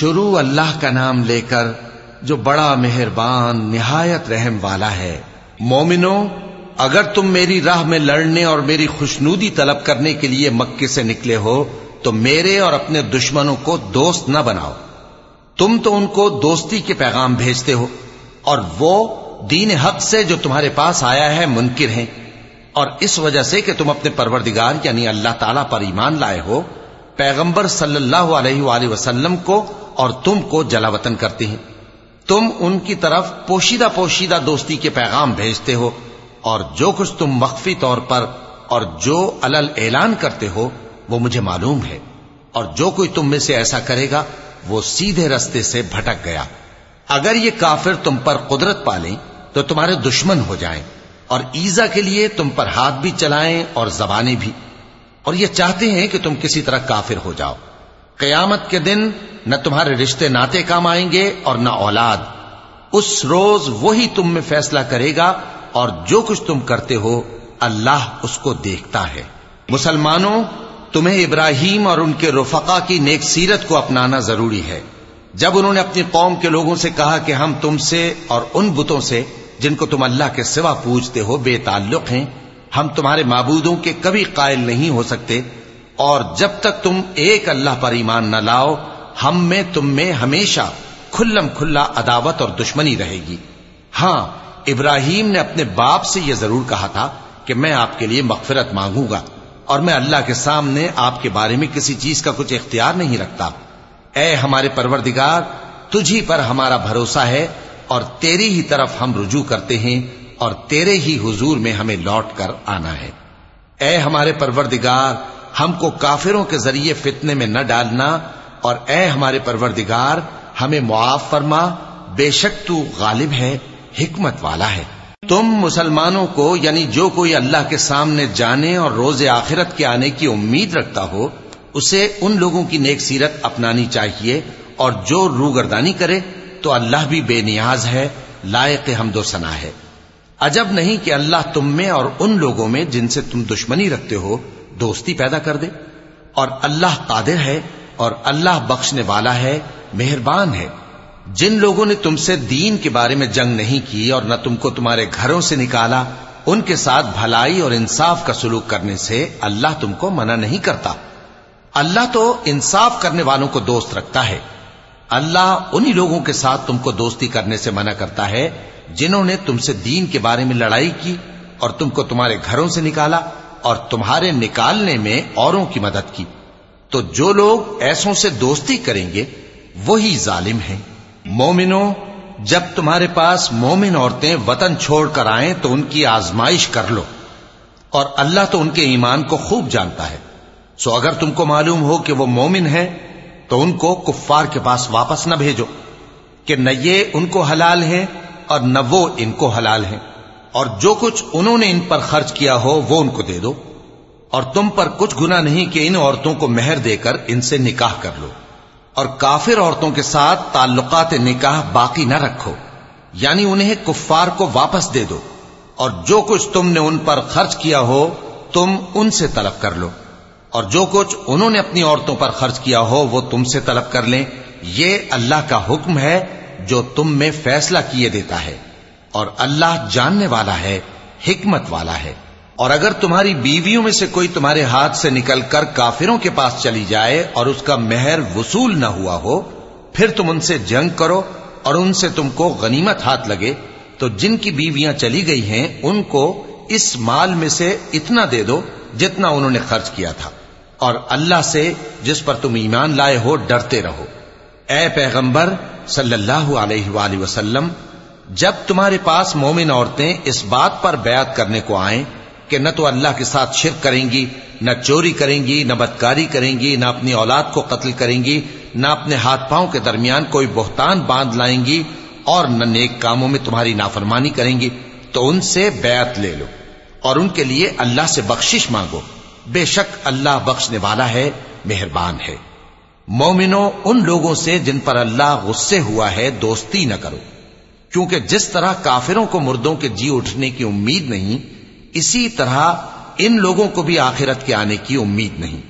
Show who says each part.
Speaker 1: شروع اللہ کا نام لے کر جو بڑا مہربان، نہایت رحم والا ہے۔ مومنو، اگر تم میری راہ میں لڑنے اور میری خوشنودی طلب کرنے کے لیے مکے سے نکلے ہو، تو میرے اور اپنے دشمنوں کو دوست نہ بناؤ۔ تم تو ان کو دوستی کے پیغام بھیجتے ہو، اور وہ دین حق سے جو تمہارے پاس آیا ہے منکر ہیں۔ اور اس وجہ سے کہ تم اپنے پروردگار یعنی اللہ تعالی پر ایمان لائے ہو، پیغمبر صلی اللہ علیہ وآلہ وسلم کو اور تم کو جلا وطن کرتے ہیں۔ تم ان کی طرف پوشیدہ پوشیدہ دوستی کے پیغام بھیجتے ہو اور جو کچھ تم مخفی طور پر اور جو علل اعلان کرتے ہو، وہ مجھے معلوم ہے۔ اور جو کوئی تم میں سے ایسا کرے گا، وہ سیدھے رستے سے بھٹک گیا۔ اگر یہ کافر تم پر قدرت پالیں، تو تمہارے دشمن ہو جائیں۔ اور ایزا کے لیے تم پر ہاتھ بھی چلائیں اور زبانیں بھی۔ اور یہ چاہتے ہیں کہ تم کسی طرح کافر ہو جاؤ۔ قیامت کے دن نہ تمہارے رشتے ناتے کام آئیں گے اور نہ اولاد۔ اس روز وہی تم میں فیصلہ کرے گا اور جو کچھ تم کرتے ہو اللہ اس کو دیکھتا ہے۔ مسلمانوں، تمہیں ابراہیم اور ان کے رفقا کی نیک سیرت کو اپنانا ضروری ہے۔ جب انہوں نے اپنی قوم کے لوگوں سے کہا کہ ہم تم سے اور ان بتوں سے جن کو تم اللہ کے سوا پوجتے ہو بے تعلق ہیں، ہم تمہارے معبودوں کے کبھی قائل نہیں ہو سکتے۔ اور جب تک تم ایک اللہ پر ایمان نہ لاؤ، ہم میں تم میں ہمیشہ کھلم کھلا عداوت اور دشمنی رہے گی۔ ہاں ابراہیم نے اپنے باپ سے یہ ضرور کہا تھا کہ میں آپ کے لیے مغفرت مانگوں گا اور میں اللہ کے سامنے آپ کے بارے میں کسی چیز کا کچھ اختیار نہیں رکھتا۔ اے ہمارے پروردگار، تجھی پر ہمارا بھروسہ ہے اور تیری ہی طرف ہم رجوع کرتے ہیں اور تیرے ہی حضور میں ہمیں لوٹ کر آنا ہے۔ اے ہمارے پروردگار ہم کو کافروں کے ذریعے فتنے میں نہ ڈالنا اور اے ہمارے پروردگار، ہمیں معاف فرما، بے شک تو غالب ہے حکمت والا ہے۔ تم مسلمانوں کو یعنی جو کوئی اللہ کے سامنے جانے اور روز آخرت کے آنے کی امید رکھتا ہو، اسے ان لوگوں کی نیک سیرت اپنانی چاہیے اور جو روگردانی کرے تو اللہ بھی بے نیاز ہے، لائق حمد و سنا ہے۔ عجب نہیں کہ اللہ تم میں اور ان لوگوں میں جن سے تم دشمنی رکھتے ہو دوستی پیدا کر دے اور اللہ قادر ہے اور اللہ بخشنے والا ہے، مہربان ہے۔ جن لوگوں نے تم سے دین کے بارے میں جنگ نہیں کی اور نہ تم کو تمہارے گھروں سے نکالا، ان کے ساتھ بھلائی اور انصاف کا سلوک کرنے سے اللہ تم کو منع نہیں کرتا۔ اللہ تو انصاف کرنے والوں کو دوست رکھتا ہے۔ اللہ انہی لوگوں کے ساتھ تم کو دوستی کرنے سے منع کرتا ہے، جنہوں نے تم سے دین کے بارے میں لڑائی کی اور تم کو تمہارے گھروں سے نکالا۔ اور تمہارے نکالنے میں اوروں کی مدد کی۔ تو جو لوگ ایسوں سے دوستی کریں گے، وہی ظالم ہیں۔ مومنوں، جب تمہارے پاس مومن عورتیں وطن چھوڑ کر آئیں، تو ان کی آزمائش کر لو۔ اور اللہ تو ان کے ایمان کو خوب جانتا ہے۔ سو اگر تم کو معلوم ہو کہ وہ مومن ہے تو ان کو کفار کے پاس واپس نہ بھیجو کہ نہ یہ ان کو حلال ہیں اور نہ وہ ان کو حلال ہیں۔ اور جو کچھ انہوں نے ان پر خرچ کیا ہو وہ ان کو دے دو اور تم پر کچھ گنا نہیں کہ ان عورتوں کو مہر دے کر ان سے نکاح کر لو اور کافر عورتوں کے ساتھ تعلقات نکاح باقی نہ رکھو یعنی انہیں کفار کو واپس دے دو اور جو کچھ تم نے ان پر خرچ کیا ہو تم ان سے طلب کر لو اور جو کچھ انہوں نے اپنی عورتوں پر خرچ کیا ہو وہ تم سے طلب کر لیں، یہ اللہ کا حکم ہے جو تم میں فیصلہ کیے دیتا ہے۔ اور اللہ جاننے والا ہے، حکمت والا ہے۔ اور اگر تمہاری بیویوں میں سے کوئی تمہارے ہاتھ سے نکل کر کافروں کے پاس چلی جائے اور اس کا مہر وصول نہ ہوا ہو، پھر تم ان سے جنگ کرو اور ان سے تم کو غنیمت ہاتھ لگے۔ تو جن کی بیویاں چلی گئی ہیں، ان کو اس مال میں سے اتنا دے دو جتنا انہوں نے خرچ کیا تھا۔ اور اللہ سے جس پر تم ایمان لائے ہو، ڈرتے رہو۔ اے پیغمبر، صلی اللہ علیہ وآلہ وسلم جب تمہارے پاس مومن عورتیں اس بات پر بیعت کرنے کو آئیں کہ نہ تو اللہ کے ساتھ شرک کریں گی، نہ چوری کریں گی، نہ بدکاری کریں گی، نہ اپنی اولاد کو قتل کریں گی، نہ اپنے ہاتھ پاؤں کے درمیان کوئی بہتان باندھ لائیں گی اور نہ نیک کاموں میں تمہاری نافرمانی کریں گی، تو ان سے بیعت لے لو اور ان کے لیے اللہ سے بخشش مانگو۔ بے شک اللہ بخشنے والا ہے، مہربان ہے۔ مومنو، ان لوگوں سے جن پر اللہ غصے ہوا ہے، دوستی نہ کرو۔ کیونکہ جس طرح کافروں کو مردوں کے جی اٹھنے کی امید نہیں، اسی طرح ان لوگوں کو بھی آخرت کے آنے کی امید نہیں۔